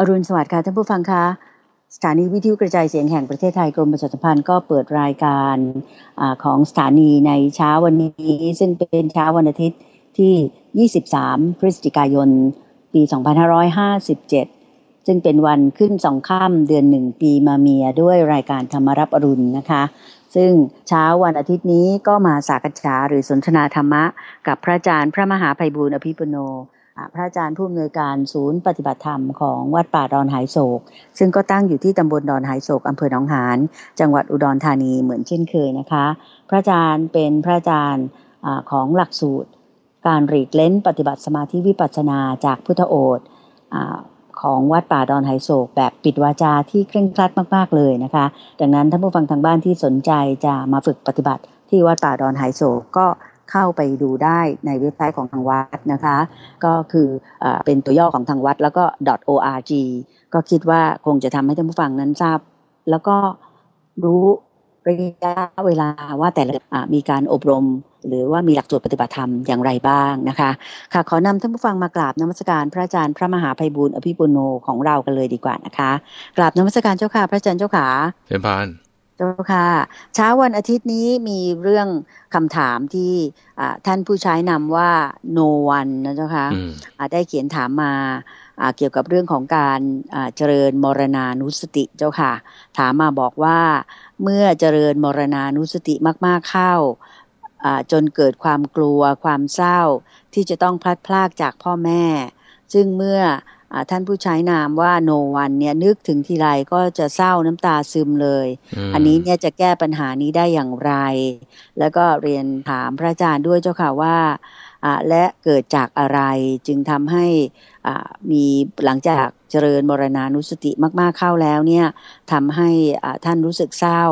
อรุณสวัสดิ์ค่ะท่านผู้ฟังคะสถานีวิทยุกระจายเสียงแห่งประเทศไทยกรมประชาสัมพันธ์ก็เปิดรายการอของสถานีในเช้าวันนี้ ซึ่งเป็นเช้าวันอาทิตย์ที่ 23 พฤศจิกายน ปี 2557 ซึ่งเป็นวันขึ้นสองค่ำเดือนหนึ่งปีมาเมียด้วยรายการธรรมรับอรุณนะคะ ซึ่งเช้าวันอาทิตย์นี้ก็มาสักษาหรือสนทนาธรรมะ กับพระอาจารย์พระมหาภัยบูร์อภิปุโน พระอาจารย์ผู้อำนวยการศูนย์ปฏิบัติธรรมของวัดป่าดอนหายโศก ซึ่งก็ตั้งอยู่ที่ตำบลดอนหายโศกอำเภอหนองหานจังหวัดอุดรธานีเหมือนเช่นเคยนะคะ พระอาจารย์เป็นพระอาจารย์ของหลักสูตร การหลีกเล้นปฏิบัติสมาธิวิปัสสนาจากพุทธโอษของวัดป่าดอนไหโศกแบบปิดวาจาที่เคร่งครัดมาก ๆ เลยนะคะ ดังนั้นท่านผู้ฟังทางบ้านที่สนใจจะมาฝึกปฏิบัติที่วัดป่าดอนไหโศกก็ เข้าไปดูได้ในเว็บไซต์ของทางวัดนะคะ ก็คืออเป็นตัวย่อของทางวัดแล้วก็ .org ก็คิดว่าคงจะทำให้ท่านผู้ฟังนั้นทราบ แล้วก็รู้ระยะเวลาว่าแต่ละมีการอบรม หรือว่ามีหลักสูตรปฏิบัติธรรมอย่างไรบ้างนะคะ ค่ะขอนำท่านผู้ฟังมากราบนมัสการพระอาจารย์พระมหาภัยบุญอภิปุโนของเรากันเลยดีกว่านะคะ กราบนมัสการเจ้าค่ะพระอาจารย์เจ้าขาเชิญพาน จ้าค่ะ เช้าวันอาทิตย์นี้มีเรื่องคำถามที่ท่านผู้ใช้นำว่า no one นะเจ้าค่ะได้เขียนถามมาเกี่ยวกับเรื่องของการเจริญมรณานุสติเจ้าค่ะ ถามมาบอกว่าเมื่อเจริญมรณานุสติมาก ๆเข้าจนเกิดความกลัวความเศร้าที่จะต้องพลัดพรากจากพ่อแม่ ซึ่งเมื่อ ท่านผู้ใช้นามว่าโนวันเนี่ยนึกถึงทีไรก็จะเศร้าน้ำตาซึมเลย อันนี้เนี่ยจะแก้ปัญหานี้ได้อย่างไร แล้วก็เรียนถามพระอาจารย์ด้วยเจ้าค่ะว่าและเกิดจากอะไรจึงทำให้มีหลังจากเจริญมรณานุสติมาก ๆเข้าแล้วเนี่ยทำให้ท่านรู้สึกเศร้า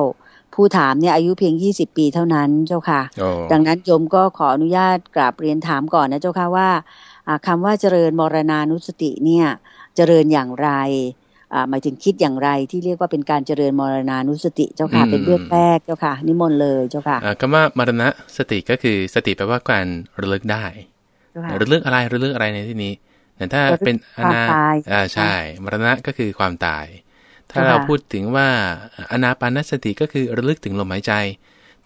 ผู้ถามเนี่ยอายุเพียง 20 ปีเท่านั้นเจ้าค่ะ ดังนั้นโยมก็ขออนุญาตกราบเรียนถามก่อนนะเจ้าค่ะว่า คำว่าเจริญมรณานุสติเนี่ยเจริญอย่างไรหมายถึงคิดอย่างไรที่เรียกว่าเป็นการเจริญมรณานุสติเจ้าค่ะเป็นเรื่องแรกเจ้าค่ะ นิมนต์เลยเจ้าค่ะคำว่ามรณะสติก็คือสติแปลว่าการระลึกได้ระลึกอะไรระลึกอะไรในที่นี้แต่ถ้าเป็นอนาอ่าใช่ มรณะก็คือความตาย ถ้าเราพูดถึงว่าอนาปานสติก็คือระลึกถึงลมหายใจ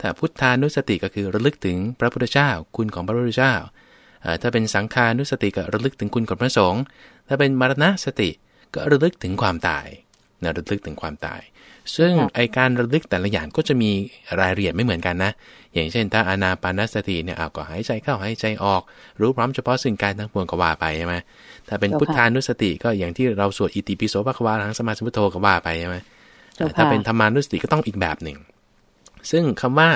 ถ้าพุทธานุสติก็คือระลึกถึงพระพุทธเจ้า คุณของพระพุทธเจ้า ถ้าเป็นสังขานุสติก็ระลึกถึงคุณกับพระสงฆ์ถ้าเป็นมรณะสติก็ระลึกถึงความตายนะระลึกถึงความตาย ซึ่งไอการระลึกแต่ละอย่างก็จะมีรายละเอียดไม่เหมือนกันนะ อย่างเช่น ถ้าอานาปานสติเนี่ยเอาก็หายใจเข้าหายใจออก รู้พร้อมเฉพาะสิ่งกายทั้งปวงก็ว่าไปใช่ไหมถ้าเป็นพุทธานุสติก็อย่างที่เราสวดอิติปิโสภควาทั้งสมาสมุทโธก็ว่าไปใช่ไหมถ้าเป็นธรรมานุสติก็ต้องอีกแบบหนึ่ง ซึ่งคำว่า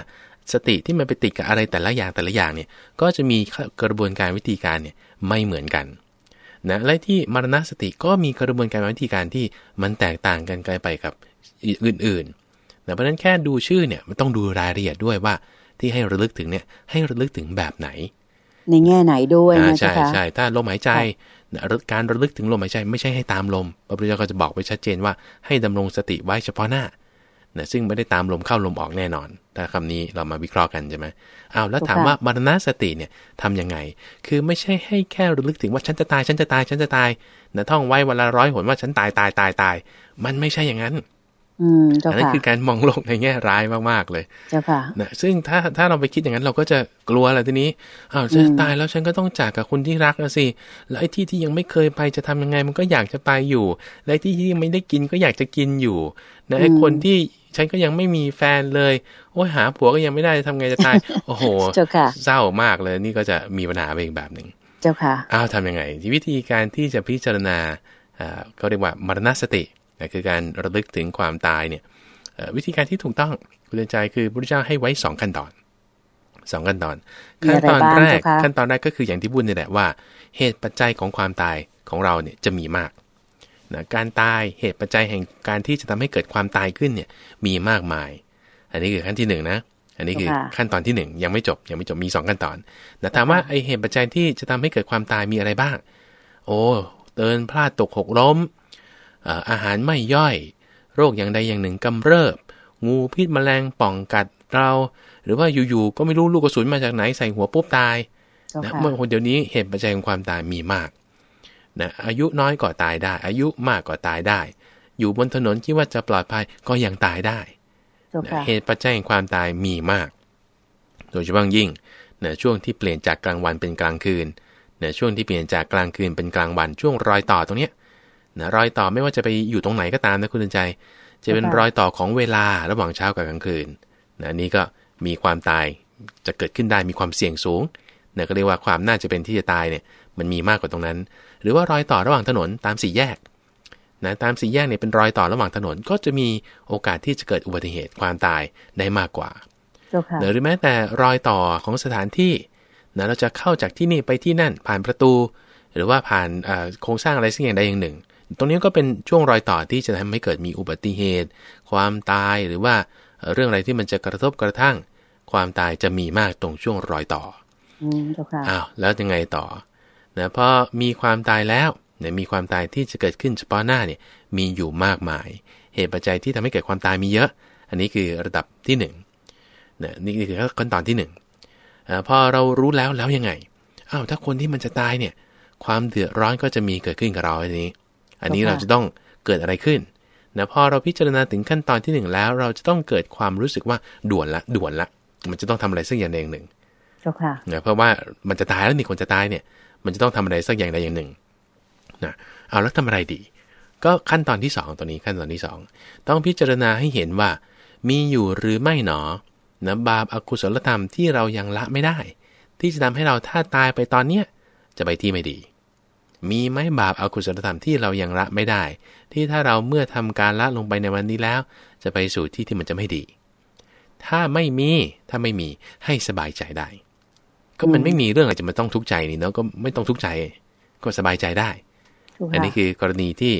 สติที่มันไปติดกับอะไรแต่ละอย่างแต่ละอย่างเนี่ยก็จะมีกระบวนการวิธีการเนี่ยไม่เหมือนกันนะและที่มรณสติก็มีกระบวนการวิธีการที่มันแตกต่างกันไกลไปกับอื่นๆนะเพราะฉะนั้นแค่ดูชื่อเนี่ยมันต้องดูรายละเอียดด้วยว่าที่ให้ระลึกถึงเนี่ยให้ระลึกถึงแบบไหน ในแง่ไหนด้วยนะใช่ใช่ถ้าลมหายใจการระลึกถึงลมหายใจไม่ใช่ให้ตามลมพระพุทธเจ้าก็จะบอกไว้ชัดเจนว่าให้ดำรงสติไว้เฉพาะหน้า นะซึ่งไม่ได้ตามลมเข้าลมออกแน่นอน ถ้าคำนี้เรามาวิเคราะห์กันใช่ไหมอ้าวแล้วถามว่ามรณสติเนี่ยทํำยังไง คือไม่ใช่ให้แค่ระลึกถึงว่าฉันจะตายฉันจะตายฉันจะตายนะท่องไว้วันละร้อยหนว่าฉันตายตายตายตาย มันไม่ใช่อย่างนั้นอันนั้นคือการมองโลกในแง่ร้ายมากๆเลยเจ้าค่ะนะซึ่งถ้าถ้าเราไปคิดอย่างนั้นเราก็จะกลัวอะไรทีนี้อ้าวฉันตายแล้วฉันก็ต้องจากกับคนที่รักนะสิ แล้วไอ้ที่ที่ยังไม่เคยไปจะทำยังไงมันก็อยากจะไปอยู่ และที่ที่ไม่ได้กินก็อยากจะกินอยู่นะไอ้คนที่ ฉันก็ยังไม่มีแฟนเลย โอ้ยหาผัวก็ยังไม่ได้ทำไงจะตาย โอ้โหเศร้ามากเลยนี่ก็จะมีปัญหาไปอีกแบบหนึ่งเจ้าค่ะอ้าวทำยังไงที่วิธีการที่จะพิจารณาอ่าเขาเรียกว่ามรณสตินะคือการระลึกถึงความตายเนี่ยวิธีการที่ถูกต้องคุณใจคือพระพุทธเจ้าให้ไว้สองขั้นตอนสองขั้นตอน ขั้นตอนแรกขั้นตอนแรกก็คืออย่างที่พูดนี่แหละว่า เหตุปัจจัยของความตายของเราเนี่ยจะมีมาก นะการตายเหตุปัจจัยแห่งการที่จะทำให้เกิดความตายขึ้นเนี่ยมีมากมาย อันนี้คือขั้นที่หนึ่งนะ อันนี้คือขั้นตอนที่หนึ่งยังไม่จบยังไม่จบมีสองขั้นตอนนะถามว่าไอเหตุปัจจัยที่จะทำให้เกิดความตายมีอะไรบ้าง โอ้เดินพลาดตกหกล้มอาหารไม่ย่อย โรคอย่างใดอย่างหนึ่งกำเริบ งูพิษแมลงป่องกัดเรา หรือว่าอยู่ๆก็ไม่รู้ลูกกระสุนมาจากไหนใส่หัวปุ๊บตายนะเมื่อคนเดียวนี้เหตุปัจจัยของความตายมีมาก นะอายุน้อยก็ตายได้ อายุมากก็ตายได้ อยู่บนถนนคิดว่าจะปลอดภัยก็ยังตายได้นะเหตุปัจจัยแห่งความตายมีมาก โดยเฉพาะยิ่งนะช่วงที่เปลี่ยนจากกลางวันเป็นกลางคืนนะช่วงที่เปลี่ยนจากกลางคืนเป็นกลางวันช่วงรอยต่อตรงเนี้ยนะรอยต่อไม่ว่าจะไปอยู่ตรงไหนก็ตามนะคุณใจ จะเป็นรอยต่อของเวลาระหว่างเช้ากับกลางคืนนะนี้ก็มีความตายจะเกิดขึ้นได้มีความเสี่ยงสูงนะก็เรียกว่าความน่าจะเป็นที่จะตายเนี่ย มันมีมากกว่าตรงนั้น หรือว่ารอยต่อระหว่างถนนตามสี่แยกนะตามสี่แยกเนี่ยเป็นรอยต่อระหว่างถนนก็จะมีโอกาสที่จะเกิดอุบัติเหตุความตายได้มากกว่าหรือแม้แต่รอยต่อของสถานที่นะเราจะเข้าจากที่นี่ไปที่นั่นผ่านประตู หรือว่าผ่านโครงสร้างอะไรสักอย่างใดอย่างหนึ่ง ตรงนี้ก็เป็นช่วงรอยต่อที่จะทำให้เกิดมีอุบัติเหตุ ความตายหรือว่าเรื่องอะไรที่มันจะกระทบกระทั่ง ความตายจะมีมากตรงช่วงรอยต่ออ้าวแล้วยังไงต่อ นะพอมีความตายแล้วเนี่ยมีความตายที่จะเกิดขึ้นเฉพาะหน้าเนี่ยมีอยู่มากมาย เหตุปัจจัยที่ทำให้เกิดความตายมีเยอะ อันนี้คือระดับที่1นึ่งนะนี่คือขั้นตอนที่1นึ่งพอเรารู้แล้วแล้วยังไงอ้าวถ้าคนที่มันจะตายเนี่ยความเดือดร้อนก็จะมีเกิดขึ้นกับเราอันนี้ อันนี้เราจะต้องเกิดอะไรขึ้นนะพอเราพิจารณาถึงขั้นตอนที่ 1 แล้ว เราจะต้องเกิดความรู้สึกว่าด่วนละด่วนละ มันจะต้องทำอะไรสักอย่างใดอย่างหนึ่งนะเพราะว่ามันจะตายแล้วนี่คนจะตายเนี่ย มันจะต้องทำอะไรสักอย่างใดอย่างหนึ่งนะเอาแล้วทำอะไรดี ก็ขั้นตอนที่ 2 ตัวนี้ขั้นตอนที่ 2 ต้องพิจารณาให้เห็นว่า มีอยู่หรือไม่หนอนะบาปอากุศลธรรมที่เรายังละไม่ได้ ที่จะทำให้เราถ้าตายไปตอนเนี้ยจะไปที่ไม่ดี มีไหมบาปอากุศลธรรมที่เรายังละไม่ได้ ที่ถ้าเราเมื่อทำการละลงไปในวันนี้แล้ว จะไปสู่ที่ที่มันจะไม่ดี ถ้าไม่มีถ้าไม่มีให้สบายใจได้ ก็มันไม่มีเรื่องอะไรจะมาต้องทุกข์ใจนี่เนาะก็ไม่ต้องทุกข์ใจ ก็สบายใจได้ อันนี้คือกรณีที่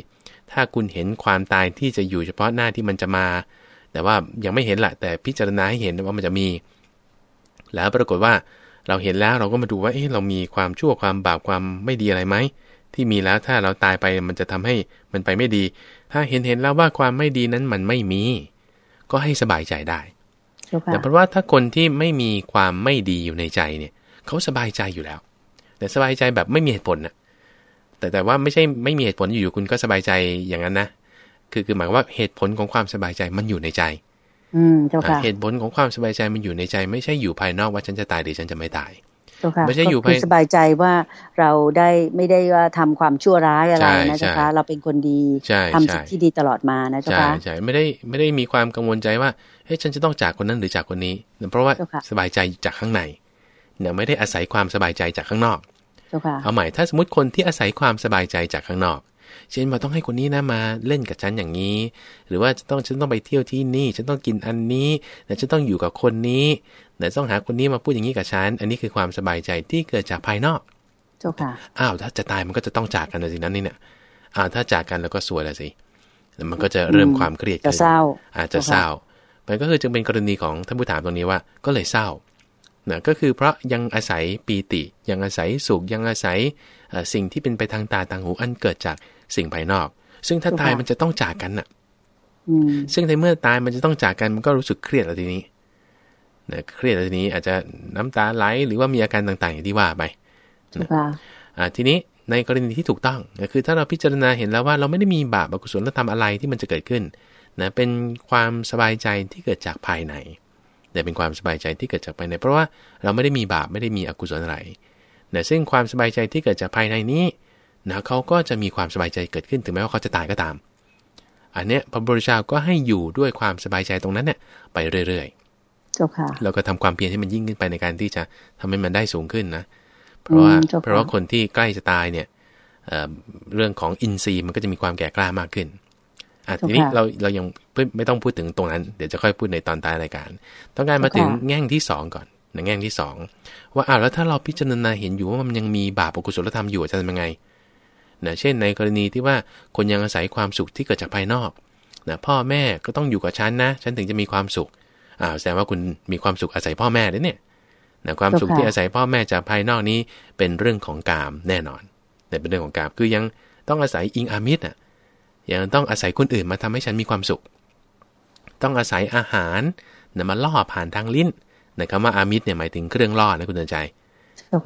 ถ้าคุณเห็นความตายที่จะอยู่เฉพาะหน้าที่มันจะมา แต่ว่ายังไม่เห็นแหละแต่พิจารณาให้เห็นว่ามันจะมี แล้วปรากฏว่าเราเห็นแล้วเราก็มาดูว่าเอ๊ะเรามีความชั่วความบาปความไม่ดีอะไรไหมที่มีแล้วถ้าเราตายไปมันจะทำให้มันไปไม่ดี ถ้าเห็นเห็นแล้วว่าความไม่ดีนั้นมันไม่มี ก็ให้สบายใจได้แต่เพราะว่าถ้าคนที่ไม่มีความไม่ดีอยู่ในใจเนี่ย เขาสบายใจอยู่แล้ว แต่สบายใจแบบไม่มีเหตุผลนะแต่แต่ว่าไม่ใช่ไม่มีเหตุผลอยู่ๆคุณก็สบายใจอย่างนั้นนะคือคือหมายว่าเหตุผลของความสบายใจมันอยู่ในใจ อืมเจ้าค่ะเหตุผลของความสบายใจมันอยู่ในใจ ไม่ใช่อยู่ภายนอกว่าฉันจะตายหรือฉันจะไม่ตายไม่ใช่อยู่ภายสบายใจว่าเราได้ไม่ได้ว่าทำความชั่วร้ายอะไรนะเจ้าค่ะเราเป็นคนดีทำสิ่งที่ดีตลอดมานะเจ้าค่ะใช่ไม่ได้ไม่ได้มีความกังวลใจว่าเฮ้ยฉันจะต้องจากคนนั้นหรือจากคนนี้ เพราะว่าสบายใจจากข้างใน เนี่ยไม่ได้อาศัยความสบายใจจากข้างนอกเอาใหม่ถ้าสมมติคนที่อาศัยความสบายใจจากข้างนอก เช่นมาต้องให้คนนี้นะมาเล่นกับฉันอย่างนี้ หรือว่าจะต้องฉันต้องไปเที่ยวที่นี่ ฉันต้องกินอันนี้แต่ฉันต้องอยู่กับคนนี้แต่ต้องหาคนนี้มาพูดอย่างนี้กับฉัน อันนี้คือความสบายใจที่เกิดจากภายนอกเจ้าค่ะอ้าวถ้าจะตายมันก็จะต้องจากกันสินั้นนี่เนี่ยอ้าวถ้าจากกันแล้วก็สวยแล้วสิแล้วมันก็จะเริ่มความเครียดจะเศร้าอาจจะเศร้ามันก็คือจึงเป็นกรณีของท่านผู้ถามตรงนี้ว่าก็เลยเศร้า นะก็คือเพราะยังอาศัยปีติ ยังอาศัยสุขยังอาศัยสิ่งที่เป็นไปทางตาทางหูอันเกิดจากสิ่งภายนอก ซึ่งถ้าตายมันจะต้องจากกันน่ะซึ่งในเมื่อตายมันจะต้องจากกันมันก็รู้สึกเครียดแล้วทีนี้นะเครียดแล้วทีนี้อาจจะน้ำตาไหลหรือว่ามีอาการต่างๆอย่างที่ว่าไปนะอ่าทีนี้ในกรณีที่ถูกต้องก็คือถ้าเราพิจารณาเห็นแล้วว่าเราไม่ได้มีบาปอกุศลธรรมอะไรที่มันจะเกิดขึ้นนะเป็นความสบายใจที่เกิดจากภายใน แต่เป็นความสบายใจที่เกิดจากภายใน เพราะว่าเราไม่ได้มีบาปไม่ได้มีอกุศลอะไรนะซึ่งความสบายใจที่เกิดจากภายในนี้นะเขาก็จะมีความสบายใจเกิดขึ้นถึงแม้ว่าเขาจะตายก็ตาม อันเนี้ยพระบริชาก็ให้อยู่ด้วยความสบายใจตรงนั้นเนี่ยไปเรื่อยๆเจ้าค่ะแล้วก็ทำความเพียรให้มันยิ่งขึ้นไปในการที่จะทำให้มันได้สูงขึ้นนะ เพราะว่าเพราะว่าคนที่ใกล้จะตายเนี่ยเรื่องของอินทรีย์มันก็จะมีความแก่กล้ามากขึ้นอะทีนี้เราเรายัง ไม่ต้องพูดถึงตรงนั้น เดี๋ยวจะค่อยพูดในตอนท้ายรายการ ต้องการมาถึงแง่งที่สองก่อนในแง่งที่สองว่าอ้าวแล้วถ้าเราพิจารณาเห็นอยู่ว่ามันยังมีบาปอกุศลธรรมอยู่จะทำยังไงนะเช่นในกรณีที่ว่าคนยังอาศัยความสุขที่เกิดจากภายนอกนะพ่อแม่ก็ต้องอยู่กับฉันนะ ฉันถึงจะมีความสุขอ่าแสดงว่าคุณมีความสุขอาศัยพ่อแม่ด้วยเนี่ยนะความสุขที่อาศัยพ่อแม่จากภายนอกนี้เป็นเรื่องของกามแน่นอนแต่เป็นเรื่องของกามคือยังต้องอาศัยอิงอามิตรอะยังต้องอาศัยคนอื่นมาทำให้ฉันมีความสุข ต้องอาศัยอาหารนะมาล่อผ่านทางลิ้นนะคำว่าอามิตรเนี่ยหมายถึงเครื่องล่อนะคุณเตือนใจ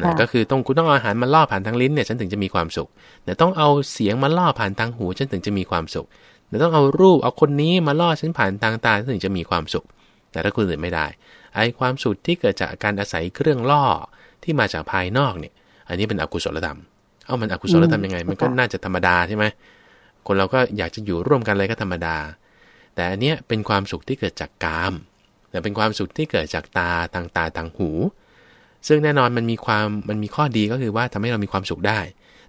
นะก็คือต้องคุณต้องเอาอาหารมาล่อผ่านทางลิ้นเนี่ยฉันถึงจะมีความสุขแต่ต้องเอาเสียงมาล่อผ่านทางหูฉันถึงจะมีความสุขแต่ต้องเอารูปเอาคนนี้มาล่อฉันผ่านทางตาฉันถึงจะมีความสุข แต่ถ้าคุณอื่นไม่ได้ ไอ้ความสุขที่เกิดจากการอาศัยเครื่องล่อที่มาจากภายนอกเนี่ย อันนี้เป็นอกุศลธรรม เอามันอกุศลธรรมยังไง มันก็น่าจะธรรมดาใช่ไหมคนเราก็อยากจะอยู่ร่วมกันอะไรก็ธรรมดา แต่อันเนี้ยเป็นความสุขที่เกิดจากกามแต่เป็นความสุขที่เกิดจากตาทางตาทางหู ซึ่งแน่นอนมันมีความมันมีข้อดีก็คือว่าทำให้เรามีความสุขได้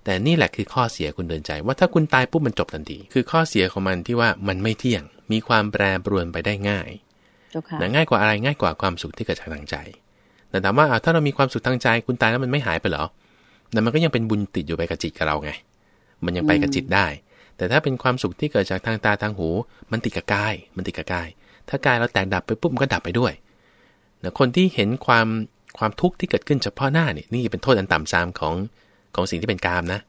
แต่นี่แหละคือข้อเสียคุณเดินใจ ว่าถ้าคุณตายปุ๊บมันจบทันที คือข้อเสียของมันที่ว่ามันไม่เที่ยง มีความแปรปรวนไปได้ง่ายนะง่ายกว่าอะไรง่ายกว่าความสุขที่เกิดจากทางใจ แต่ถามว่าถ้าเรามีความสุขทางใจ คุณตายแล้วมันไม่หายไปหรอแต่มันก็ยังเป็นบุญติดอยู่ไปกับจิตกับเราไง มันยังไปกับจิตได้ แต่ถ้าเป็นความสุขที่เกิดจากทางตาทางหู มันติดกับกาย มันติดกับกาย ถ้ากายเราแตกดับไปปุ๊บมันก็ดับไปด้วยนะคนที่เห็นความความทุกข์ที่เกิดขึ้นเฉพาะหน้านี่นี่เป็นโทษอันต่ำซามของของสิ่งที่เป็นกามนะ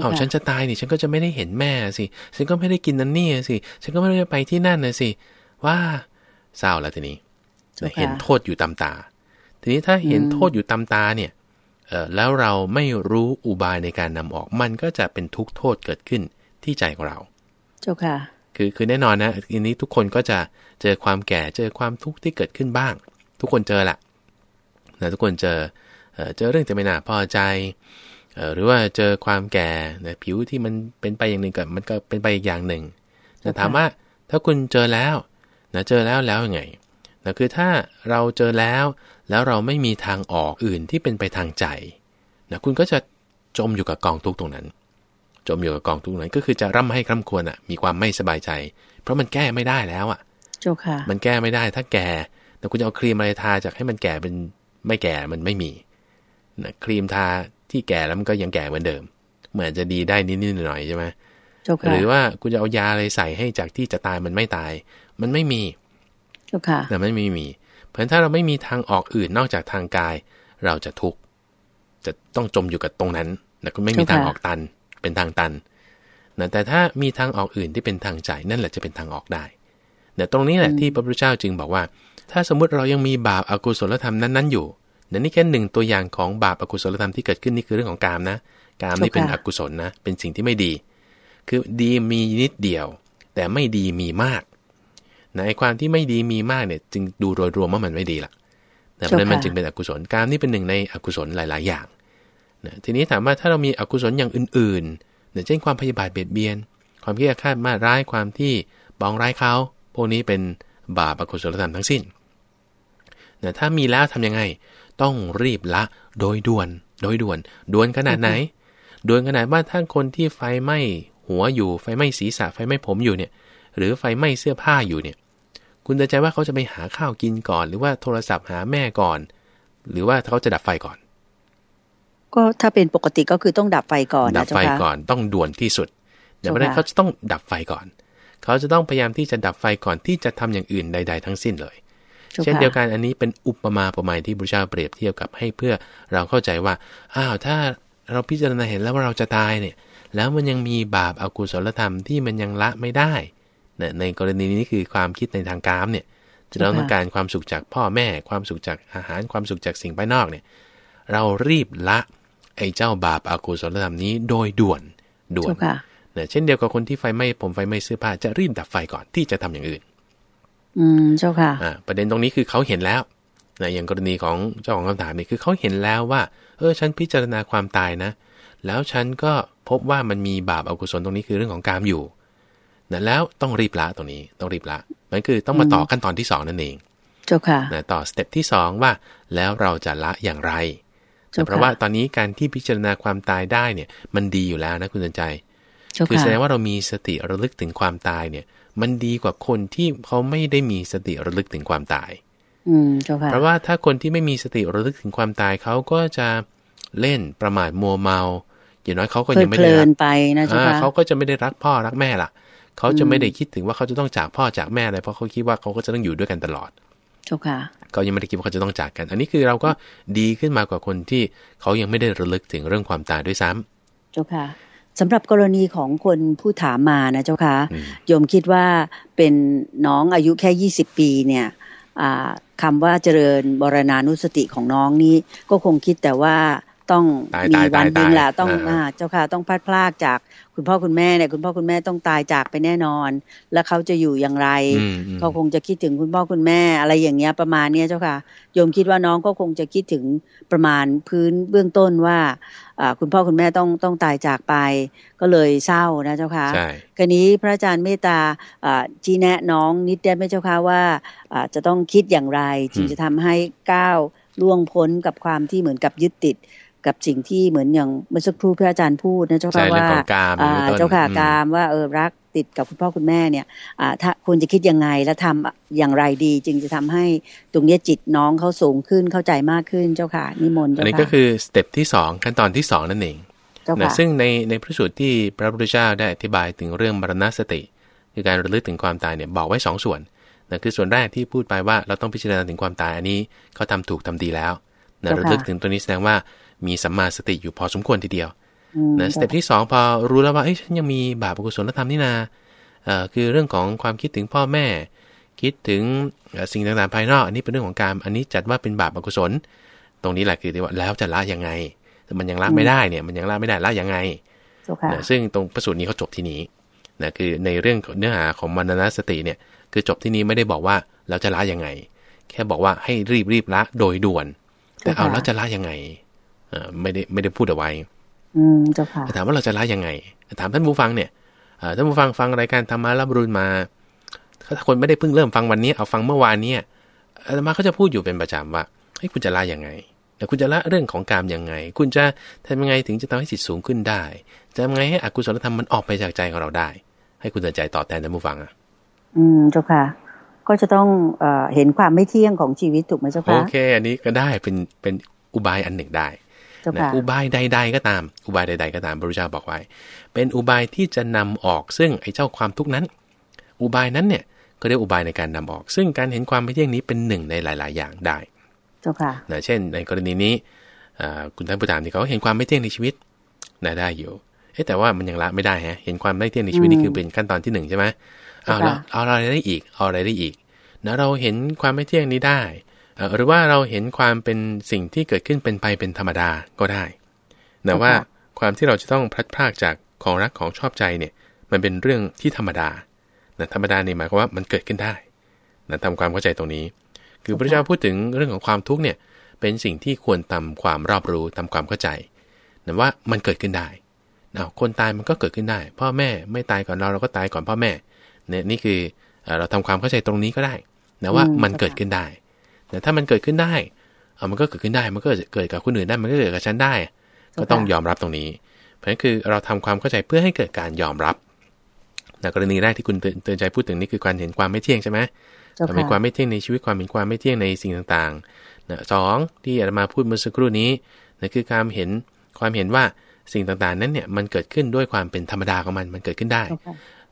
เอาฉันจะตายนี่ฉันก็จะไม่ได้เห็นแม่สิฉันก็ไม่ได้กินนั่นนี่สิฉันก็ไม่ได้ไปที่นั่นนะสิว่าเศร้าแล้วทีนี้เห็นโทษอยู่ตามตา ทีนี้ถ้าเห็นโทษอยู่ตามตาเนี่ยเออแล้วเราไม่รู้อุบายในการนำออกมันก็จะเป็นทุกโทษเกิดขึ้น ที่ใจของเรา เจ้าค่ะ คือคือแน่นอนนะทีนี้ทุกคนก็จะเจอความแก่เจอความทุกข์ที่เกิดขึ้นบ้าง ทุกคนเจอแหละนะทุกคนเจอเจอเรื่องจะไม่น่าพอใจหรือว่าเจอความแก่นะผิวที่มันเป็นไปอย่างหนึ่งกับมันก็เป็นไปอีกอย่างหนึ่งแต่ถามว่าถ้าคุณเจอแล้วนะเจอแล้วแล้วยังไงนะคือถ้าเราเจอแล้วแล้วเราไม่มีทางออกอื่นที่เป็นไปทางใจนะคุณก็จะจมอยู่กับกองทุกตรงนั้น จมอยู่กับกองทุกนั้นก็คือจะร่ำให้คร่ำควรอะ มีความไม่สบายใจ เพราะมันแก้ไม่ได้แล้วอะจ้าค่ะ มันแก้ไม่ได้ถ้าแก่แต่คุณจะเอาครีมอะไรทาจากให้มันแก่เป็นไม่แก่มันไม่มีนะครีมทาที่แก่แล้วมันก็ยังแก่เหมือนเดิม เหมือนจะดีได้นิดๆหน่อยๆใช่ไหมหรือว่าคุณจะเอายาอะไรใส่ให้จากที่จะตายมันไม่ตาย มันไม่มีแต่ไม่มีมี เพราะฉะนั้นถ้าเราไม่มีทางออกอื่นนอกจากทางกาย เราจะทุกข์จะต้องจมอยู่กับตรงนั้นนะคุณไม่มีทางออกตัน เป็นทางตันนะแต่ถ้ามีทางออกอื่นที่เป็นทางใจนั่นแหละจะเป็นทางออกได้เนี่ยตรงนี้แหละที่พระพุทธเจ้าจึงบอกว่า ถ้าสมมุติเรายังมีบาปอากุศลธรรมนั้นๆอยู่นนี่แค่หนึ่งตัวอย่างของบาปอกุศลธรรมที่เกิดขึ้นนี่คือเรื่องของกามนะกามนี่เป็นอกุศลนะ เป็นสิ่งที่ไม่ดี คือดีมีนิดเดียว แต่ไม่ดีมีมากในความที่ไม่ดีมีมากเนี่ย จึงดูโดยรวมว่ามันไม่ดีละแต่เพราะนั้นมันจึงเป็นอกุศลกามนี่เป็นหนึ่งในอกุศลหลาย ๆ อย่าง นะทีนี้ถามว่าถ้าเรามีอกุศลอย่างอื่นๆเนี่ยเช่นความพยาบาทเบียดเบียน ความที่อาฆาตมาร้ายความที่บองร้ายเขาพวกนี้เป็นบาปอกุศลธรรมทั้งสิ้นนะถ้ามีแล้วทํำยังไง ต้องรีบละโดยด่วน โดยด่วน ด่วนขนาดไหน ด่วนขนาดว่าถ้าคนที่ไฟไหม้หัวอยู่ ไฟไหม้ศีรษะ ไฟไหม้ผมอยู่เนี่ย หรือไฟไหม้เสื้อผ้าอยู่เนี่ย คุณจะใจว่าเขาจะไปหาข้าวกินก่อน หรือว่าโทรศัพท์หาแม่ก่อน หรือว่าเขาจะดับไฟก่อน ก็ถ้าเป็นปกติก็คือต้องดับไฟก่อนดับไฟก่อนต้องด่วนที่สุดแต่ประเด็นเขาจะต้องดับไฟก่อน เขาจะต้องพยายามที่จะดับไฟก่อนที่จะทำอย่างอื่นใด ๆ ทั้งสิ้นเลย เช่นเดียวกันอันนี้เป็นอุปมาประมาณที่พระเจ้าเปรียบเทียบกับให้เพื่อเราเข้าใจว่าอ้าวถ้าเราพิจารณาเห็นแล้วว่าเราจะตายเนี่ย แล้วมันยังมีบาปอากุศลธรรมที่มันยังละไม่ได้เนี่ยในกรณีนี้คือความคิดในทางกามเนี่ยเราต้องการความสุขจากพ่อแม่ ความสุขจากอาหารความสุขจากสิ่งภายนอกเนี่ย เรารีบละ ไอ้เจ้าบาปอากุศลธรรมนี้โดยด่วนด่วนเนี่ยเช่นเดียวกับคนที่ไฟไหม้ผมไฟไหม้เสื้อผ้าจะรีบดับไฟก่อนที่จะทำอย่างอื่น อืมเจ้าค่ะอ่าประเด็นตรงนี้คือเขาเห็นแล้วนะอย่างกรณีของเจ้าของคำถามนี่คือเขาเห็นแล้วว่า เออ ฉันพิจารณาความตายนะ แล้วฉันก็พบว่ามันมีบาปอกุศลตรงนี้คือเรื่องของกามอยู่นะแล้วต้องรีบละตรงนี้ต้องรีบละมันคือต้องมาต่อขั้นตอนที่สองนั่นเอง เจ้าค่ะนะต่อสเต็ปที่สองว่าแล้วเราจะละอย่างไร เพราะว่าตอนนี้การที่พิจารณาความตายได้เนี่ย มันดีอยู่แล้วนะคุณสันใจ คือแสดงว่าเรามีสติระลึกถึงความตายเนี่ย มันดีกว่าคนที่เขาไม่ได้มีสติระลึกถึงความตายอืมเจ้าค่ะเพราะว่าถ้าคนที่ไม่มีสติระลึกถึงความตายเขาก็จะเล่นประมาทมัวเมาอย่างน้อยเขาก็ยังไม่ได้รักไปนะเจ้าค่ะเขาก็จะไม่ได้รักพ่อรักแม่ล่ะ เขาจะไม่ได้คิดถึงว่าเขาจะต้องจากพ่อจากแม่อะไรเพราะเขาคิดว่าเขาก็จะต้องอยู่ด้วยกันตลอดเจ้าค่ะ เขายังไม่ได้คิดว่าเขาจะต้องจากกัน อันนี้คือเราก็ดีขึ้นมากว่าคนที่เขายังไม่ได้ระลึกถึงเรื่องความตายด้วยซ้ำเจ้าค่ะสำหรับกรณีของคนผู้ถามมานะเจ้าค่ะโยมคิดว่าเป็นน้องอายุแค่ยี่สิบปีเนี่ยคำว่าเจริญบรณานุสติของน้องนี้ก็คงคิดแต่ว่า ต้องมีวันหนึ่งแหละต้องเจ้าค่ะต้องพัดพลากจากคุณพ่อคุณแม่เนี่ยคุณพ่อคุณแม่ต้องตายจากไปแน่นอน แล้วเขาจะอยู่อย่างไรเขาคงจะคิดถึงคุณพ่อคุณแม่อะไรอย่างเงี้ยประมาณเนี้ยเจ้าค่ะโยมคิดว่าน้องก็คงจะคิดถึงประมาณพื้นเบื้องต้นว่าคุณพ่อคุณแม่ต้องต้องตายจากไป ก็เลยเศร้านะเจ้าค่ะกรนี้พระอาจารย์เมตตาชี้แนะน้องนิดได้ไหมเจ้าค่ะว่าจะต้องคิดอย่างไรจึงจะทำให้ก้าวล่วงพ้นกับความที่เหมือนกับยึดติด กับสิ่งที่เหมือนอย่างเมื่อสักครู่พระอาจารย์พูดนะเจ้าค่ะว่าเจ้าค่ะกามว่าเออรักติดกับคุณพ่อคุณแม่เนี่ยถ้าควรจะคิดยังไงและทำอย่างไรดี จึงจะทำให้ตรงนี้จิตน้องเขาสูงขึ้นเข้าใจมากขึ้นเจ้าค่ะนิมนต์เจ้าค่ะอันนี้ก็คือ step ที่สองขั้นตอนที่สองนั่นเองนะซึ่งในในพระสูตรที่พระพุทธเจ้าได้อธิบายถึงเรื่องมรณสติ คือการระลึกถึงความตายเนี่ยบอกไว้สองส่วนนะคือส่วนแรกที่พูดไปว่าเราต้องพิจารณาถึงความตายอันนี้เขาทาถูกทำดีแล้วนะระลึกถึงตัวนี้แสดงว่า มีสัมมาสติอยู่พอสมควรทีเดียวนะสเต็ปที่สองพอรู้แล้วว่าเอ้ยฉันยังมีบาปอกุศลธรรมนี่นาเอ่อคือเรื่องของความคิดถึงพ่อแม่ คิดถึงสิ่งต่างๆภายนอก อันนี้เป็นเรื่องของการอันนี้จัดว่าเป็นบาปอกุศล ตรงนี้แหละคือที่ว่าแล้วจะละยังไงแต่มันยังละไม่ได้เนี่ย มันยังละไม่ได้ละยังไงนะซึ่งตรงประสูตรนี้เขาจบที่นี้นะคือในเรื่องเนื้อหาของมรณสติเนี่ย คือจบที่นี้ไม่ได้บอกว่าเราจะละยังไง แค่บอกว่าให้รีบรีบละโดยด่วน แต่เอาแล้วจะละยังไง ไม่ได้ไม่ได้พูดเอาไว้ อืมเจ้าค่ะถามว่าเราจะละยังไง ถามท่านผู้ฟังเนี่ยท่านผู้ฟังฟังรายการธรรมะรับรุนมาถ้าคนไม่ได้เพิ่งเริ่มฟังวันนี้เอาฟังเมื่อวานนี้อาตมาเขาจะพูดอยู่เป็นประจำว่าให้คุณจะละยังไงแต่คุณจะละเรื่องของกามยังไง คุณจะทำยังไงถึงจะทำให้จิตสูงขึ้นได้ จะทำไงให้อกุศลธรรมมันออกไปจากใจของเราได้ ให้คุณเดินใจต่อแทนท่านผู้ฟังอะ อืมเจ้าค่ะ ก็จะต้องเอเห็นความไม่เที่ยงของชีวิตถูกไหมเจ้าค่ะโอเค อันนี้ก็ได้เป็นเป็นอุบายอันหนึ่งได้ นะอุบายใด ๆ ก็ตาม อุบายใด ๆ ก็ตามพระพุทธเจ้าบอกไว้ เป็นอุบายที่จะนำออกซึ่งไอ้เจ้าความทุกข์นั้น อุบายนั้นเนี่ยก็เรียกอุบายในการนำออก ซึ่งการเห็นความไม่เที่ยงนี้เป็นหนึ่งในหลาย ๆ อย่างได้เจ้าค่ะนะเช่น ในกรณีนี้คุณท่านผู้ถามที่เขาเห็นความไม่เที่ยงในชีวิตนะได้อยู่เอ๊แต่ว่ามันยังละไม่ได้ฮะเห็นความไม่เที่ยงในชีวิตนี่คือเป็นขั้นตอนที่หนึ่งใช่ไหมเอาแล้วเอาอะไรได้อีกเอาอะไรได้อีกนะเราเห็นความไม่เที่ยงนี้ได้ หรือว่าเราเห็นความเป็นสิ่งที่เกิดขึ้นเป็นไปเป็นธรรมดาก็ได้แต่ว่าความที่เราจะต้องพลัดพรากจากของรักของชอบใจเนี่ย มันเป็นเรื่องที่ธรรมดานะธรรมดาเนี่ยหมายความว่ามันเกิดขึ้นได้นะทำความเข้าใจตรงนี้ คือพระเจ้าพูดถึงเรื่องของความทุกข์เนี่ย เป็นสิ่งที่ควรทำความรอบรู้ทำความเข้าใจนะว่ามันเกิดขึ้นได้เอาคนตายมันก็เกิดขึ้นได้ พ่อแม่ไม่ตายก่อนเราเราก็ตายก่อนพ่อแม่เนี่ยนี่คือเราทำความเข้าใจตรงนี้ก็ได้นะว่ามันเกิดขึ้นได้ แต่ถ้ามันเกิดขึ้นได้เอามันก็เกิดขึ้นได้ มันก็เกิดกับคนอื่นได้ มันก็เกิดกับฉันได้ ก็ต้องยอมรับตรงนี้ เพราะฉะนั้นคือเราทำความเข้าใจเพื่อให้เกิดการยอมรับในกรณีแรกที่คุณเตือนใจพูดถึงนี่คือการเห็นความไม่เที่ยงใช่ไหมมีความไม่เที่ยงในชีวิตความเห็นความไม่เที่ยงในสิ่งต่างๆนะสองที่อาตมาพูดเมื่อสักครู่นี้นั่นคือการเห็นความเห็นว่าสิ่งต่างๆ นั้นเนี่ยมันเกิดขึ้นด้วยความเป็นธรรมดาของมัน มันเกิดขึ้นได้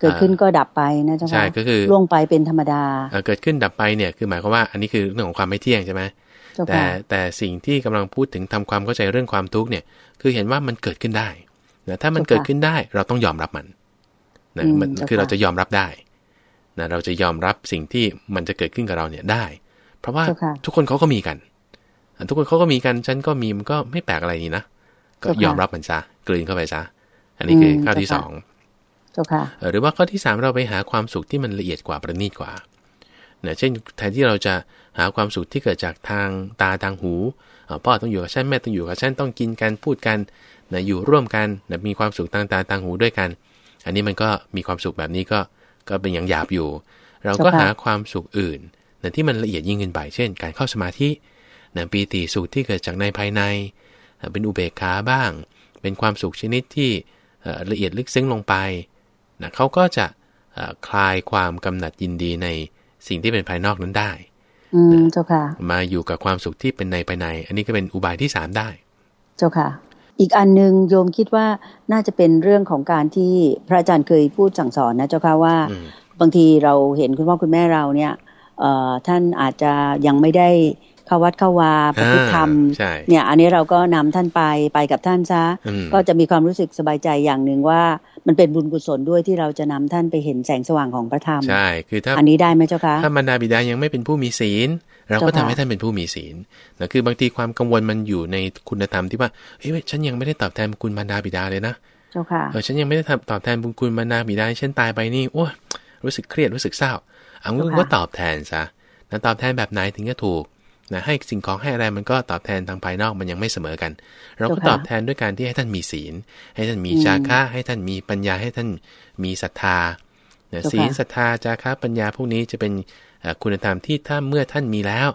เกิดขึ้นก็ดับไปนะเจ้าค่ะใช่ก็คือล่วงไปเป็นธรรมดาเกิดขึ้นดับไปเนี่ยคือหมายความว่าอันนี้คือเรื่องของความไม่เที่ยงใช่ไหมแต่แต่สิ่งที่กำลังพูดถึงทำความเข้าใจเรื่องความทุกข์เนี่ย คือเห็นว่ามันเกิดขึ้นได้นะถ้ามันเกิดขึ้นได้เราต้องยอมรับมันนะมันคือเราจะยอมรับได้นะเราจะยอมรับสิ่งที่มันจะเกิดขึ้นกับเราเนี่ยได้ เพราะว่าทุกคนเขาก็มีกันทุกคนเขาก็มีกันฉันก็มีมันก็ไม่แปลกอะไรนี่นะก็ยอมรับมันซะกลืนเข้าไปซะอันนี้คือข้อที่สอง หรือว่าข้อที่สามเราไปหาความสุขที่มันละเอียดกว่าประณีตกว่าเนี่ยเช่นแทนที่เราจะหาความสุขที่เกิดจากทางตาทางหูพ่อต้องอยู่กับฉันแม่ต้องอยู่กับฉันต้องกินกันพูดกันนะอยู่ร่วมกันนะมีความสุขทางตาทางหูด้วยกัน อันนี้มันก็มีความสุขแบบนี้ก็ก็เป็นอย่างหยาบอยู่ เราก็หาความสุขอื่นนะที่มันละเอียดยิ่งขึ้นไปเช่น การเข้าสมาธินะปีติสุขที่เกิดจากในภายใน เป็นอุเบกขาบ้าง เป็นความสุขชนิดที่ละเอียดลึกซึ้งลงไป นะเขาก็จะคลายความกำหนัดยินดีในสิ่งที่เป็นภายนอกนั้นได้อืมเจ้าค่ะ มาอยู่กับความสุขที่เป็นในภายใน อันนี้ก็เป็นอุบายที่สามได้ เจ้าค่ะ อีกอันหนึ่งโยมคิดว่าน่าจะเป็นเรื่องของการที่พระอาจารย์เคยพูดสั่งสอนนะเจ้าค่ะว่า บางทีเราเห็นคุณพ่อคุณแม่เราเนี่ยเอ่อท่านอาจจะยังไม่ได้เขเข้าวัดเข้าวาปฏิธรรมเนี่ย อันนี้เราก็นำท่านไปไปกับท่านซะก็จะมีความรู้สึกสบายใจอย่างหนึ่งว่า มันเป็นบุญกุศลด้วยที่เราจะนำท่านไปเห็นแสงสว่างของพระธรรม ใช่ คือถ้าอันนี้ได้ไหมเจ้าคะ ถ้ามารดาบิดายังไม่เป็นผู้มีศีล เราก็ทำให้ท่านเป็นผู้มีศีลนะคือบางทีความกังวลมันอยู่ในคุณธรรมที่ว่า เฮ้ยฉันยังไม่ได้ตอบแทนบุญคุณมารดาบิดาเลยนะ เจ้าค่ะ เออ ฉันยังไม่ได้ตอบแทนบุญคุณมารดาบิดาฉันตายไปนี่ โอ้รู้สึกเครียด รู้สึกเศร้า เอางั้นก็ตอบแทนซะนะตอบแทนแบบไหนถึงจะถูก นะให้สิ่งของให้อะไรมันก็ตอบแทนทางภายนอกมันยังไม่เสมอกัน เราก็ตอบแทนด้วยการที่ให้ท่านมีศีล ให้ท่านมีจาคะให้ท่านมีปัญญาให้ท่านมีศรัทธาศีลศรัทธาจาคะปัญญาพวกนี้จะเป็นคุณธรรมที่ถ้าเมื่อท่านมีแล้ว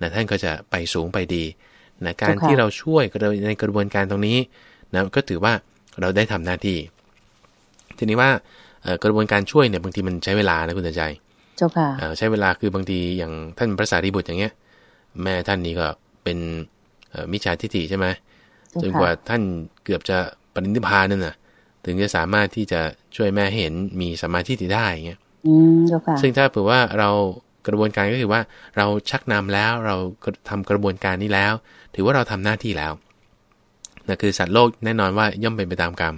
นะท่านก็จะไปสูงไปดีนะการที่เราช่วยในกระบวนการตรงนี้นะก็ถือว่าเราได้ทำหน้าที่ ทีนี้ว่ากระบวนการช่วยเนี่ยบางทีมันใช้เวลานะคุณใจ เจ้าค่ะใช้เวลาคือบางทีอย่างท่านพระสารีบุตรอย่างเงี้ย แม่ท่านนี้ก็เป็นมิจฉาทิฏฐิใช่ไหมจนกว่าท่านเกือบจะปรินิพพานนั่นน่ะ ถึงจะสามารถที่จะช่วยแม่เห็นมีสมาธิที่ได้เงี้ยซึ่งถ้าเผื่อว่าเรากระบวนการก็คือว่าเราชักนำแล้วเราทำกระบวนการนี้แล้ว ถือว่าเราทำหน้าที่แล้วนะคือสัตว์โลกแน่นอนว่าย่อมเป็นไปตามกรรม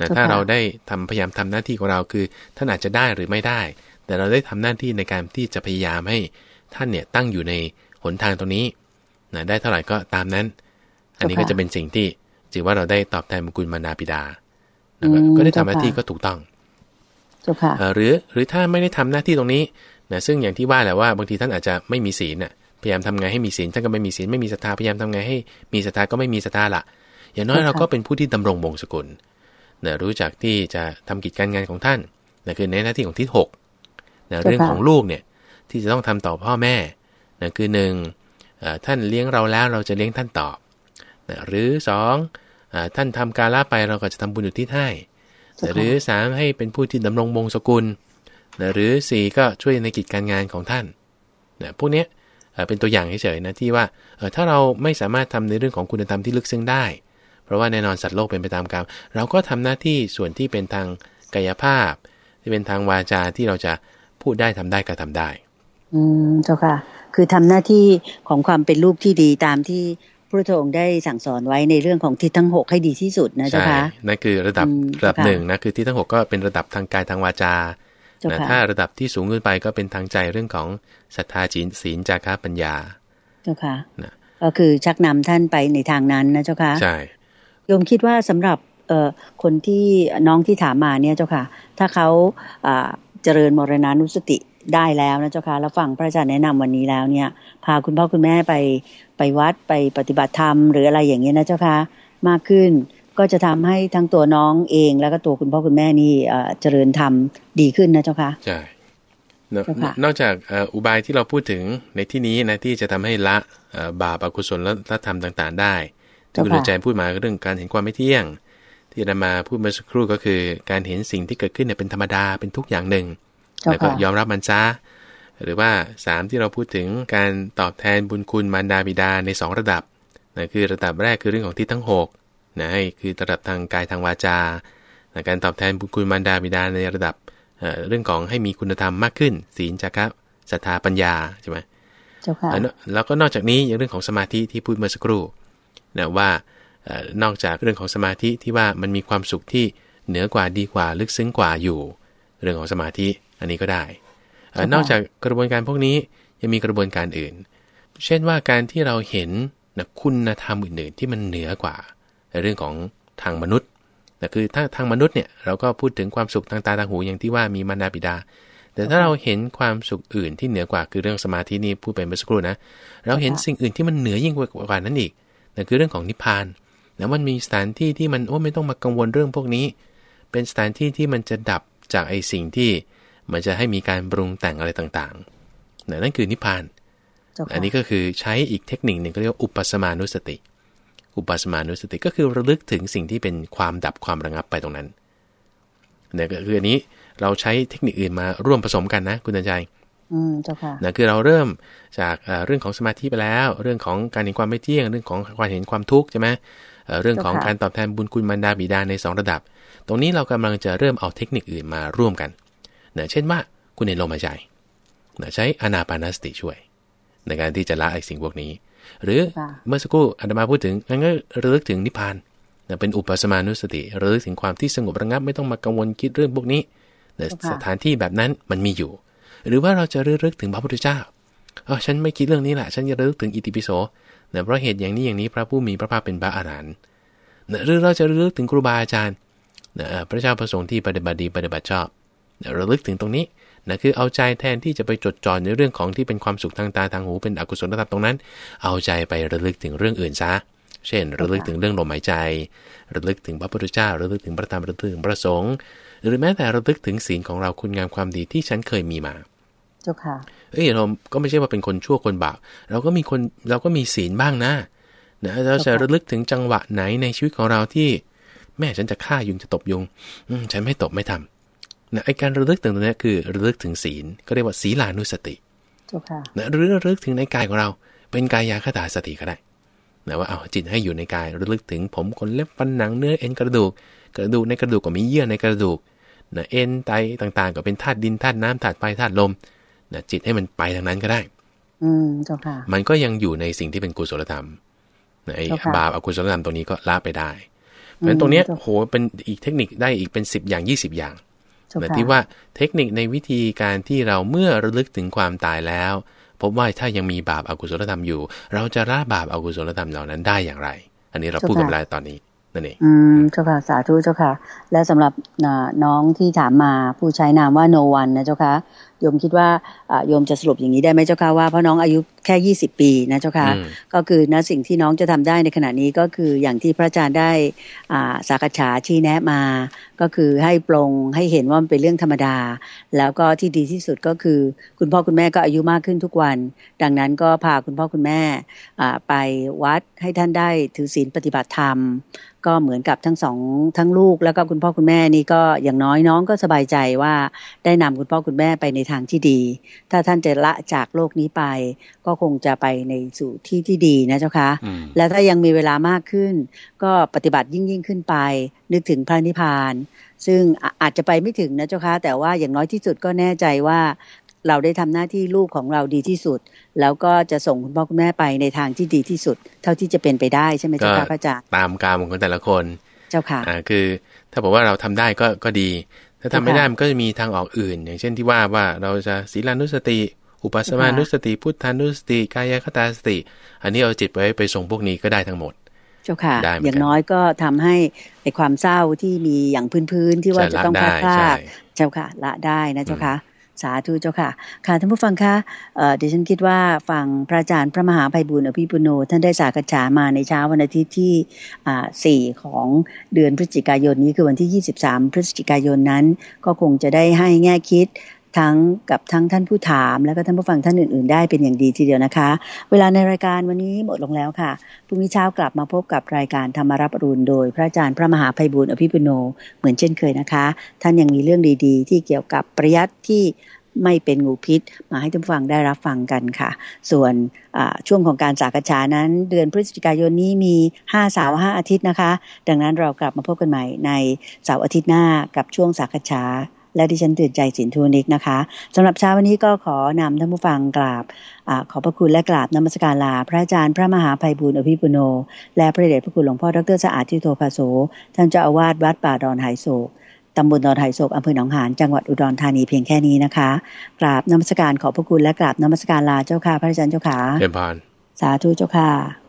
นะถ้าเราได้ทำพยายามทำหน้าที่ของเราคือท่านอาจจะได้หรือไม่ได้ แต่เราได้ทำหน้าที่ในการที่จะพยายามให้ท่านเนี่ยตั้งอยู่ในห นทางตรงนี้นะได้เท่าไหร่ก็ตามนั้น อันนี้ก็จะเป็นสิ่งที่ถือว่าเราได้ตอบแทนบุญคุณมานาปิดาก็ได้ทำหน้าที่ก็ถูกต้องหรือหรือถ้าไม่ได้ทำหน้าที่ตรงนี้นะซึ่งอย่างที่ว่าแหละว่าบางทีท่านอาจจะไม่มีศีลน่ะพยายามทำไงให้มีศีลท่านก็ไม่มีศีลไม่มีศรัทธาพยายามทำไงให้มีศรัทธาก็ไม่มีศรัทธาละอย่างน้อยเราก็เป็นผู้ที่ดำรงวงศกุลนะรู้จักที่จะทำกิจการงานของท่านนะคือในหน้าที่ของทิศหกนะเรื่องของลูกเนี่ยที่จะต้องทำต่อพ่อแม่ นะคือหนึ่งท่านเลี้ยงเราแล้วเราจะเลี้ยงท่านตอบนะหรือสองท่านทำการละไปเราก็จะทำบุญอยู่ที่ให้หรือสามให้เป็นผู้ที่ดำรงมงสกุลนะหรือสี่ก็ช่วยในกิจการงานของท่านนะพวกนี้เป็นตัวอย่างเฉยๆนะที่ว่าถ้าเราไม่สามารถทำในเรื่องของคุณธรรมที่ลึกซึ้งได้ เพราะว่าแน่นอนสัตว์โลกเป็นไปตามกรรมเราก็ทำหน้าที่ส่วนที่เป็นทางกายภาพ ที่เป็นทางวาจาที่เราจะพูดได้ทำได้ก็ทำได้ อืมเจ้าค่ะ คือทำหน้าที่ของความเป็นลูกที่ดีตามที่พระองค์ได้สั่งสอนไว้ในเรื่องของทิศทั้งหกให้ดีที่สุดนะเจ้าค่ะนั่นคือระดับระดับหนึ่งนะคือทิศทั้งหกก็เป็นระดับทางกายทางวาจาถ้าระดับที่สูงขึ้นไปก็เป็นทางใจเรื่องของศรัทธาจีนศีลจาระปัญญาเจ้าค่ะก็คือชักนำท่านไปในทางนั้นนะเจ้าค่ะใช่โยมคิดว่าสำหรับเอ่อคนที่น้องที่ถามมาเนี่ยเจ้าค่ะ ถ้าเขาเจริญมรณานุสติ ได้แล้วนะเจ้าค่ะแล้วฟังพระอาจารย์แนะนำวันนี้แล้วเนี่ย พาคุณพ่อคุณแม่ไปไปวัดไปปฏิบัติธรรมหรืออะไรอย่างเงี้ยนะเจ้าค่ะมากขึ้นก็จะทำให้ทั้งตัวน้องเองแล้วก็ตัวคุณพ่อคุณแม่นี่เจริญธรรมดีขึ้นนะเจ้าค่ะใช่นอกจากอุบายที่เราพูดถึงในที่นี้นะที่จะทำให้ละบาปอกุศลและธรรมต่าง ๆ ได้ที่คุณอาจารย์พูดมาเรื่องการเห็นความไม่เที่ยง ที่นำมาพูดเมื่อสักครู่ก็คือ การเห็นสิ่งที่เกิดขึ้นเนี่ยเป็นธรรมดาเป็นทุกอย่างหนึ่ง แล้วก็ยอมรับมันซะหรือว่าสามที่เราพูดถึงการตอบแทนบุญคุณมารดาบิดาใน 2 ระดับนะคือระดับแรกคือเรื่องของทิศทั้ง6นะคือระดับทางกายทางวาจาการตอบแทนบุญคุณมารดาบิดาในระดับเรื่องของให้มีคุณธรรมมากขึ้น ศีลจักรศรัทธาปัญญาใช่ไหมแล้วก็นอกจากนี้อย่างเรื่องของสมาธิที่พูดเมื่อสักครู่นะว่านอกจากเรื่องของสมาธิที่ว่ามันมีความสุขที่เหนือกว่าดีกว่าลึกซึ้งกว่าอยู่ เรื่องของสมาธิ อันนี้ก็ได้ นอกจากกระบวนการพวกนี้ยังมีกระบวนการอื่น เช่นว่าการที่เราเห็นนะคุณธรรมอื่นๆ ที่มันเหนือกว่าในเรื่องของทางมนุษย์แต่คือถ้าทางมนุษย์เนี่ยเราก็พูดถึงความสุขทางตาทางหูอย่างที่ว่ามีมารดาบิดา แต่ถ้าเราเห็นความสุขอื่นที่เหนือกว่าคือเรื่องสมาธินี่พูดไปเมื่อสักครู่นะ เราเห็นสิ่งอื่นที่มันเหนือยิ่งกว่านั้นอีกนั่นคือเรื่องของนิพพานแล้วมันมีสถานที่ที่มันโอ้ไม่ต้องมากังวลเรื่องพวกนี้ เป็นสถานที่ที่มันจะดับจากไอ้สิ่งที่ มันจะให้มีการปรุงแต่งอะไรต่างๆนั่นคือนิพพาน อันนี้ก็คือใช้อีกเทคนิคหนึ่งก็เรียกว่าอุปสมานุสติ อุปสมานุสติก็คือระลึกถึงสิ่งที่เป็นความดับความระงับไปตรงนั้นเนี่ยก็คืออันนี้เราใช้เทคนิคอื่นมาร่วมผสมกันนะคุณตันใจอืมเจ้าค่ะนะคือเราเริ่มจากเรื่องของสมาธิไปแล้ว เรื่องของการเห็นความไม่เที่ยง เรื่องของการเห็นความทุกข์ใช่ไหมเรื่องของการตอบแทนบุญคุณมารดาบิดาใน 2 ระดับ ตรงนี้เรากำลังจะเริ่มเอาเทคนิคอื่นมาร่วมกัน นะเช่นว่าคุณเห็นลมหายใจนะใช้อนาปานสติช่วย ในการที่จะละไอ้สิ่งพวกนี้ หรือเมื่อสักครู่อาตมาพูดถึงงั้นก็ระลึกถึงนิพพานเป็นอุปสมานุสติระลึกถึงความที่สงบระงับไม่ต้องมากังวลคิดเรื่องพวกนี้สถานที่แบบนั้นมันมีอยู่ หรือว่าเราจะระลึกถึงพระพุทธเจ้าอ๋อฉันไม่คิดเรื่องนี้แหละฉันจะระลึกถึงอิติปิโสเนะเพราะเหตุอย่างนี้อย่างนี้พระผู้มีพระภาคเป็นพระอรหันต์นะหรือเราจะระลึกถึงครูบาอาจารย์นะพระเจ้าประสงค์ที่ปฏิบัติดีปฏิบัติชอบนะ ระลึกถึงตรงนี้นะคือเอาใจแทนที่จะไปจดจ่อในเรื่องของที่เป็นความสุขทางตาทางหูเป็นอกุศลธรรมตรงนั้น เอาใจไประลึกถึงเรื่องอื่นซะ เช่น ระลึกถึงเรื่องลมหายใจ ระลึกถึงพระพุทธเจ้า ระลึกถึงพระธรรมระลึกถึงพระสงฆ์หรือแม้แต่ระลึกถึงศีลของเราคุณงามความดีที่ฉันเคยมีมาเจ้าค่ะเอ้ยเราก็ไม่ใช่ว่าเป็นคนชั่วคนบาปเราก็มีคนเราก็มีศีลบ้างนะนะเราจะระลึกถึงจังหวะไหนในชีวิตของเราที่ แม่ฉันจะฆ่ายุงจะตบยุงอืฉันไม่ตบไม่ทำ นะไอการระลึกถึงตรงนี้คือระลึกถึงศีล ก็เรียกว่าศีลานุสตินะหรือระลึกถึงในกายของเรา เป็นกายาคตาสติก็ได้นะว่าเอาจิตให้อยู่ในกายระลึกถึงผมขนเล็บฟันหนังเนื้อเอ็นกระดูก กระดูกในกระดูกก็มีเยื่อในกระดูกนะเอ็นไตต่างๆ ก็เป็นธาตุดินธาตุน้ำธาตุไฟธาตุลมนะจิตให้มันไปทางนั้นก็ได้ อืมเจ้าค่ะ มันก็ยังอยู่ในสิ่งที่เป็นกุศลธรรมไอ้บาปอกุศลธรรมตรงนี้ก็ละไปได้ เพราะฉะนั้นตรงนี้โหเป็นอีกเทคนิคได้อีกเป็นสิบอย่างยี่สิบอย่าง แต่ที่ว่าเทคนิคในวิธีการที่เราเมื่อระลึกถึงความตายแล้ว พบว่าถ้ายังมีบาปอากุศลธรรมอยู่ เราจะละบาปอากุศลธรรมเหล่านั้นได้อย่างไร อันนี้เราพูดกันได้ตอนนี้นั่นเองอืมเจ้าค่ะสาธุเจ้าค่ะ และสำหรับน้องที่ถามมาผู้ใช้นามว่าโนวันนะเจ้าค่ะ โยมคิดว่าโยมจะสรุปอย่างนี้ได้ไหมเจ้าค่ะว่าเพราะน้องอายุแค่ยี่สิบปีนะเจ้าค่ะก็คือนะสิ่งที่น้องจะทำได้ในขณะนี้ก็คืออย่างที่พระอาจารย์ได้สักษาชี้แนะมา ก็คือให้ปรงให้เห็นว่ามันเป็นเรื่องธรรมดา แล้วก็ที่ดีที่สุดก็คือ คุณพ่อคุณแม่ก็อายุมากขึ้นทุกวัน ดังนั้นก็พาคุณพ่อคุณแม่ไปวัดให้ท่านได้ถือศีลปฏิบัติธรรมก็เหมือนกับทั้งสองทั้งลูกแล้วก็คุณพ่อคุณแม่นี่ก็อย่างน้อยน้องก็สบายใจว่าได้นำคุณพ่อคุณแม่ไปในทางที่ดี ถ้าท่านจะละจากโลกนี้ไป ก็คงจะไปในสู่ที่ที่ดีนะเจ้าคะ แล้วถ้ายังมีเวลามากขึ้น ก็ปฏิบัติยิ่งยิ่งขึ้นไป นึกถึงพระนิพพาน ซึ่งอาจจะไปไม่ถึงนะเจ้าคะ แต่ว่าอย่างน้อยที่สุดก็แน่ใจว่าเราได้ทำหน้าที่ลูกของเราดีที่สุด แล้วก็จะส่งคุณพ่อคุณแม่ไปในทางที่ดีที่สุด เท่าที่จะเป็นไปได้ใช่ไหมเจ้าค่ะพระอาจารย์ตามกรรมของแต่ละคน เจ้าค่ะอ่าคือ ถ้าบอกว่าเราทำได้ก็ก็ดี ถ้าทำไม่ได้มันก็จะมีทางออกอื่น อย่างเช่นที่ว่าว่าเราจะศีลานุสติ อุปสมานุสติ พุทธานุสติ กายคตาสติ อันนี้เอาจิตไว้ไปส่งพวกนี้ก็ได้ทั้งหมด เจ้าค่ะ อย่างน้อยก็ทำให้ไอความเศร้าที่มีอย่างพื้นๆที่ว่าจะต้องพลาดพลาดเจ้าค่ะ ละได้นะเจ้าค่ะ สาธุเจ้าค่ะ ค่ะท่านผู้ฟังคะเดี๋ยวฉันคิดว่าฟังพระอาจารย์พระมหาภัยบุญอภิปุโน ท่านได้สากฉามาในเช้าวันอาทิตย์ที่สี่ของเดือนพฤศจิกายนนี้คือวันที่ 23 พฤศจิกายนนั้น ก็คงจะได้ให้แง่คิด ทั้งกับทั้งท่านผู้ถาม แล้วก็ท่านผู้ฟังท่านอื่น ๆ ได้เป็นอย่างดีทีเดียวนะคะ เวลาในรายการวันนี้หมดลงแล้วค่ะพรุ่งนี้เช้ากลับมาพบกับรายการธรรมรับอรุณโดย พระอาจารย์พระมหาภัยบุญอภิปุโนเหมือนเช่นเคยนะคะ ท่านยังมีเรื่องดี ๆ ที่เกี่ยวกับประยัดที่ไม่เป็นงูพิษ มาให้ท่านฟังได้รับฟังกันค่ะ ส่วนช่วงของการสากฉานั้น เดือนพฤศจิกายนนี้มี 5 สาร์5อาทิตย์นะคะ ดังนั้นเรากลับมาพบกันใหม่ในเสาร์อาทิตย์หน้ากับช่วงสากฉา และดิฉันตื่นใจสินทูนิกนะคะสำหรับเช้าวันนี้ก็ขอนำท่านผู้ฟังกราบอขอพระคุณและกราบนมัสการลา พระอาจารย์พระมหาภัยบุญอภิปุโน และพระเดชพระคุณหลวงพ่อดรสะอาดทิโตภาโสท่านเจ้าอาวาสวัดป่าดอนไหโศกตำบลดอนไหโศกอำเภอหนองหานจังหวัดอุดรธานีเพียงแค่นี้นะคะ กราบนมัสการขอพระคุณและกราบนมัสการลาเจ้าค่ะพระอาจารย์เจ้าค่ะเรียนพานสาธุเจ้าค่ะ